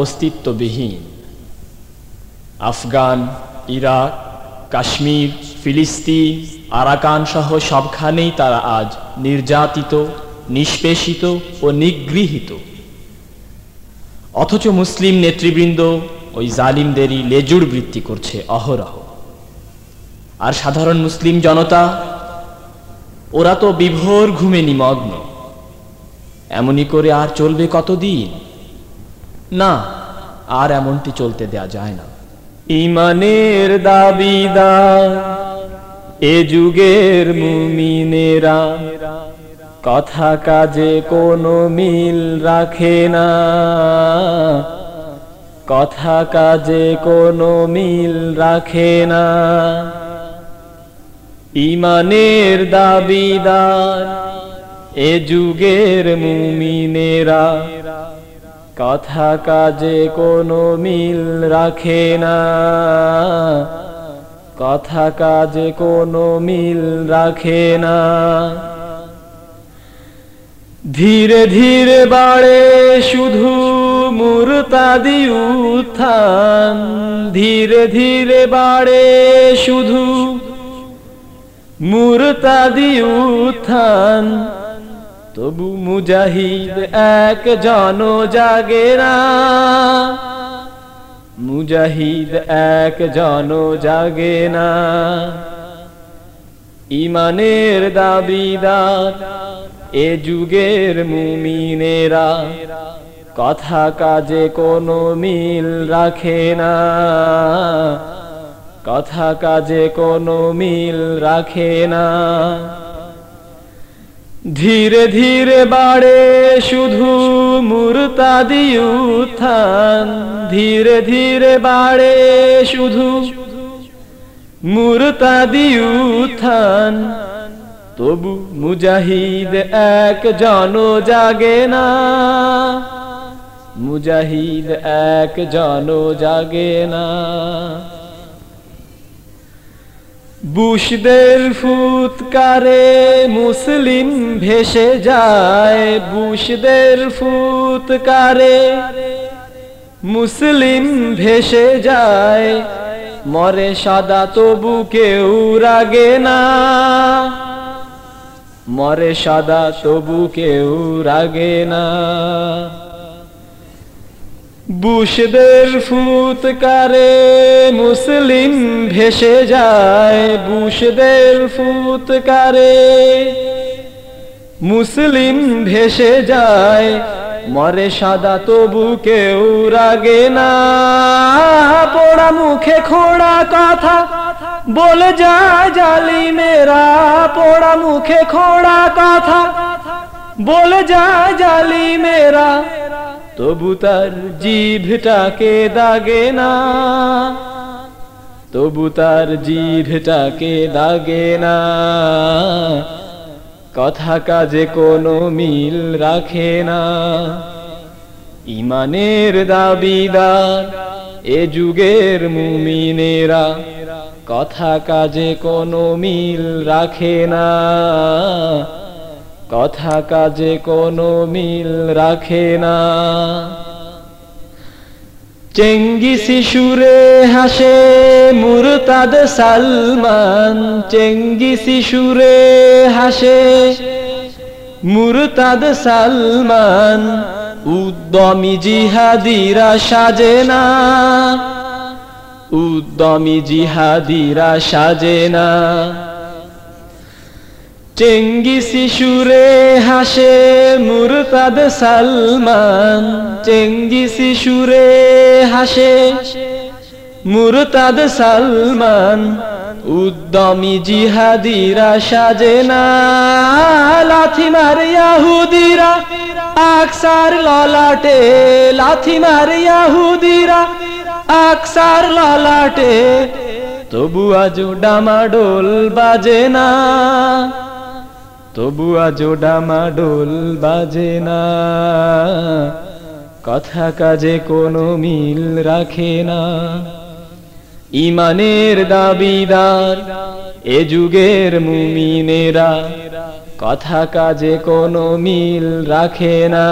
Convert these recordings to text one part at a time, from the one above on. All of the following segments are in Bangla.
অস্তিত্ববিহীন। আফগান, ইরাক, কাশ্মীর, ফিলিস্তিন, আরাকান সহ সবখানেই তারা আজ নির্যাতিত, নিষ্পেষিত ও নিগৃহীত। অথচ মুসলিম নেতৃবৃন্দ ওই জালিমদেরই লেজুর বৃত্তি করছে অহরহ। আর সাধারণ মুসলিম জনতা, ওরা তো বিভোর ঘুমে নিমগ্ন। এমনই করে আর চলবে কতদিন? না, আর এমনটি চলতে দেয়া যায় না। ইমানের দাবিদার, এ যুগের মুমিনেরা, কথা কাজে কোনো মিল রাখে না। কথা কাজে কোনো মিল রাখে না। ইমানের দাবিদার, এ যুগের মুমিনেরা কথা কাজে কোনো মিল রাখে না। কথা কাজে কোনো মিল রাখে না। ধীরে ধীরে বাড়ে শুধু মুরতাদি উত্থান। ধীরে ধীরে বাড়ে শুধু মুরতাদি উত্থান। তবু মুজাহিদ এক জন জাগে না। মুজাহিদ এক জন জাগে না। ইমানের দাবিদার এ যুগের মুমিনেরা, কথা কাজে কোনো মিল রাখে না। কথা কাজে কোনো মিল রাখে না। ধীরে ধীরে বাড়ে শুধু মুরতাদি উত্থান ধীরে ধীরে বাড়ে শুধু মুরতাদি উত্থান তবু মুজাহিদ এক জন জাগে না। মুজাহিদ এক জন জাগে না। বুশদের ফুৎকারে মুসলিম ভেসে যায়। বুশদের ফুৎকারে মুসলিম ভেসে যায়। মরে সাদা তবু কেউ রাগে না। মরে সাদা তবু কেউ রাগে না। বুশদের ফুতকারে মুসলিম ভেসে যায়। বুশদের ফুতকারে মুসলিম ভেসে যায়। মরে সাদা তবু কেউ রাগে না। পোড়া মুখে খোড়া কথা বলে যায় জালি মেরা পোড়া মুখে খোড়া কথা বলে যায় জালি মেরা তবু তার জিভটাকে দাগে না। তবু তার জিভটাকে দাগে না। কথা কাজে কোনো মিল রাখে না। ইমানের দাবিদার এ যুগের মুমিনেরা কথা কাজে কোনো মিল রাখে না। কথা কাজে কোনো মিল রাখে না। চেঙ্গিসি সুরে হাসে মুরতাদ সালমান। চেঙ্গিসি সুরে হাসে মুরতাদ সালমান। উদ্যমী জিহাদিরা সাজে না। উদ্যমী জিহাদিরা সাজে না। চেঙ্গিসি সুরে হাসে মুরতাদ সালমান। চেঙ্গিসি সুরে হাসে মুরতাদ সালমান। উদ্যমী জিহাদিরা সাজে না, লাথি মার ইয়াহুদিরা। আকসার ললাটে লাথি মার ইয়াহুদিরা। আকসার ললাটে, তবু আজও ডামাডোল বাজে না। তবু আজও ডামাডোল বাজে না। কথা কাজে কোনো মিল রাখে না। ইমানের দাবিদার, এ যুগের মুমিনেরা, কথা কাজে কোনো মিল রাখে না।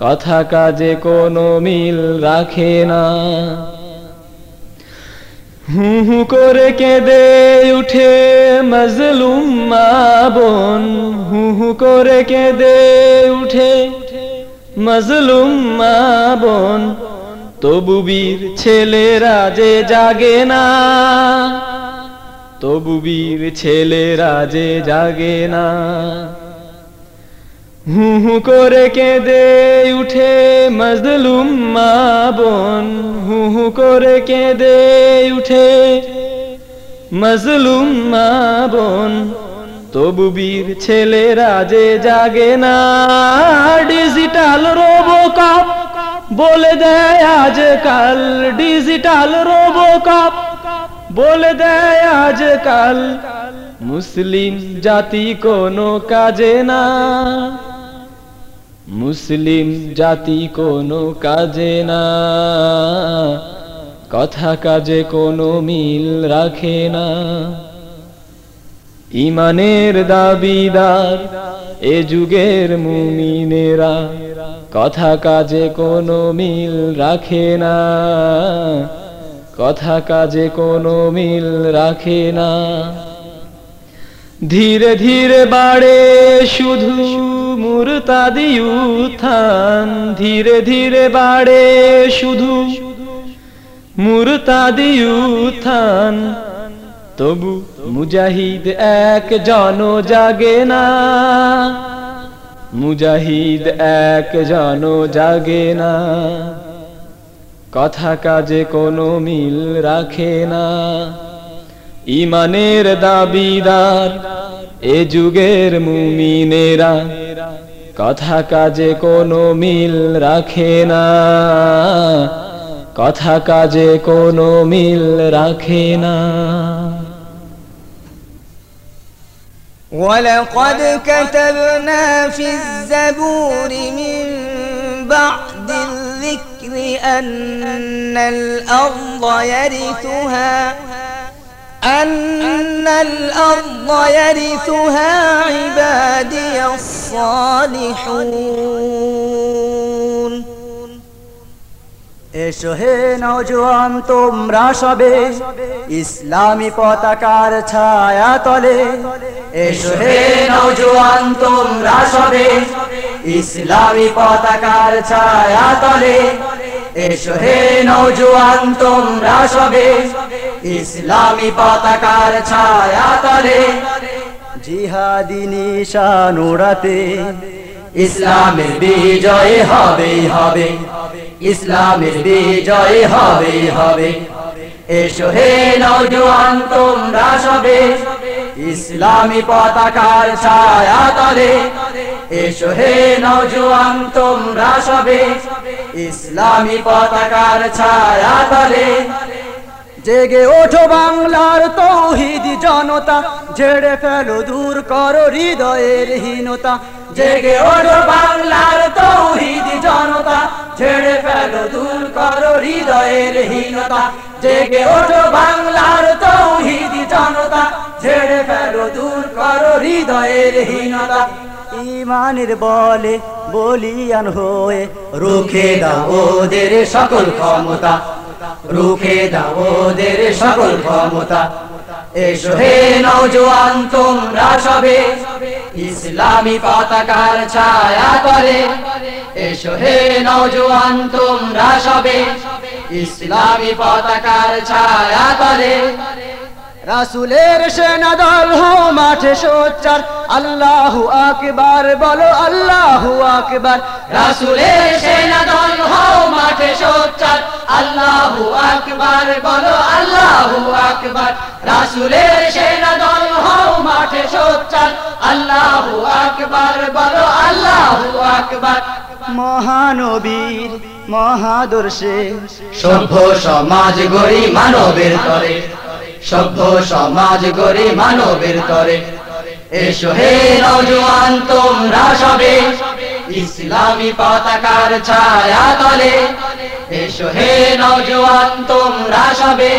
কথা কাজে কোনো মিল রাখে না। হু করে কেঁদে উঠে মজলুম মা বোন। হু করে কেঁদে উঠে মজলুম মা বোন। তবু বীর ছেলেরা যে জাগে না। তবু বীর ছেলেরা যে জাগে না। হু হু করে কেঁদে উঠে মজলুম মা বোন। হু হু করে কেঁদে উঠে মজলুম মা বোন। তবু বীর ছেলেরা যে জাগে না, ডিজিটাল রোবোকপ বলে দেয় আজকাল। ডিজিটাল রোবোকপ বলে দেয় আজকাল। মুসলিম জাতি কোনো কাজে না। মুসলিম জাতি কোনো কাজে না। কথা কাজে কোনো মিল রাখে না। ইমানের দাবিদার এ যুগের মুমিনেরা। কথা কাজে কোনো মিল রাখে না। কথা কাজে কোনো মিল রাখে না। ধীরে ধীরে বাড়ে শুধু মুরতাদি উত্থান ধীরে ধীরে বাড়ে শুধু। মুরতাদি উত্থান তবু মুজাহিদ এক জন জাগে না। মুজাহিদ এক জন জাগে না। কথা কাজে কোনো মিল রাখে না। ইমানের দাবিদার এ যুগের মুমিনেরা কথা কাজে কোনো মিল রাখে না কথা কাজে কোনো মিল রাখে না ولقد كتبنا في الزبور من بعد الذكر أن الأرض يرثها أن الأرض يرثها عبادي الصالحون এসো হে নৌজওয়ান তোমরা সবে ইসলামী পতাকার ছায়া তলে এসো হে নৌজওয়ান তোমরা সবে ইসলামী পতাকার ছায়া তলে এসো হে নৌজওয়ান তোমরা সবে ইসলামী পতাকার ছায়া তলে। জিহাদি নিশান উড়াতে। ইসলামের বিজয় হবে হবে। ইসলামের বিজয় হবে হবে। এসো হে নৌজওয়ান তোমরা সবে। ইসলামী পতাকার ছায়া তলে। এসো হে নৌজওয়ান তোমরা সবে। ইসলামী পতাকার ছায়া তলে। জেগে ওঠো বাংলার তৌহিদ জনতা, ঝেড়ে ফেলো দূর করো হৃদয়ের হীনতা। জেগে ওঠো বাংলার তৌহিদ জনতা, ঝেড়ে ফেলো দূর করো হৃদয়ের হীনতা। জেগে ওঠো বাংলার তৌহিদ জনতা, ঝেড়ে ফেলো দূর করো হৃদয়ের হীনতা। ইমানের বলে বলিয়ান হয়ে রুখে দাও ওদের সকল ক্ষমতা। রুখে দাও ওদের সকল ক্ষমতা। এসো হে নওজোয়ান তোমরা সবে। ইসলামী পতাকার ছায়া করে। এসো হে নওজোয়ান তোমরা সবে। ইসলামী পতাকার ছায়া তলে রাসুলের সেনা দল হো, মাঠে সোচ্চার। আল্লাহু আকবার, বলো আল্লাহু আকবার। রাসুলের সেনা দল হো, মাঠে সোচ্চার। আল্লাহু আকবার, বলো আল্লাহু আকবার। রাসুলের সেনা দল হো, মাঠে সোচ্চার। আল্লাহু আকবার, বলো আল্লাহু আকবার। মহানবীর মহাদর্শে, সভ্য সমাজ গড়ি মানবের তরে সভ্য সমাজ গড়ে মানবের তরে। এসো হে নৌজওয়ান, তোমরা সবে ইসলামী পতাকার ছায়া তলে। এসো হে নৌজওয়ান, তোমরা সবে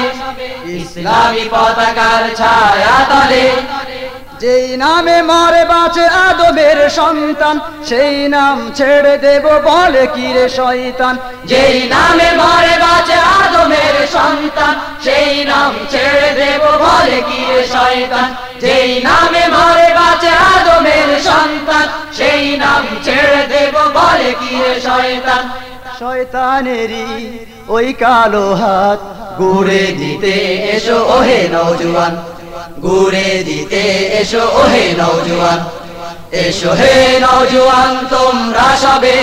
ইসলামী পতাকার ছায়া তলে। যেই নামে মরে বাঁচে আদমের সন্তান, সেই নাম ছেড়ে দেব বলে কি রে শয়তান? যেই নামে সন্তান সেই নাম ছেড়ে দেব বলে রে শয়তান। যেই নামে মরে, বাঁচে আদমের সন্তান। সেই নাম ছেড়ে দেব বলে শয়তান। শয়তানেরই ওই কালো হাত, গুড়ে দিতে এসো ওহে নৌজওয়ান গুড়ে দিতে এসো ওহে এসো হে নৌজওয়ান তোমরা সবে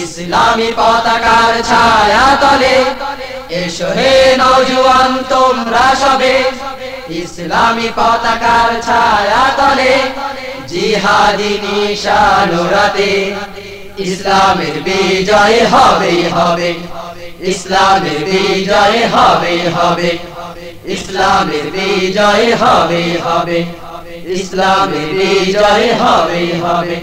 ইসলামী পতাকার ছায়া তলে এসো হে নৌজওয়ান তোমরা সবে ইসলামী পতাকার ছায়া তলে জিহাদি নিশানুরাতে ইসলামের বিজয় হবে হবে। ইসলামের বিজয় হবে হবে। ইসলামের বিজয় হবে হবে। ইসলামের বিজয় হবে হবে।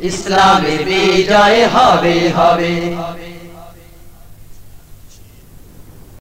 ইসলামের বিজয় হবে হবে।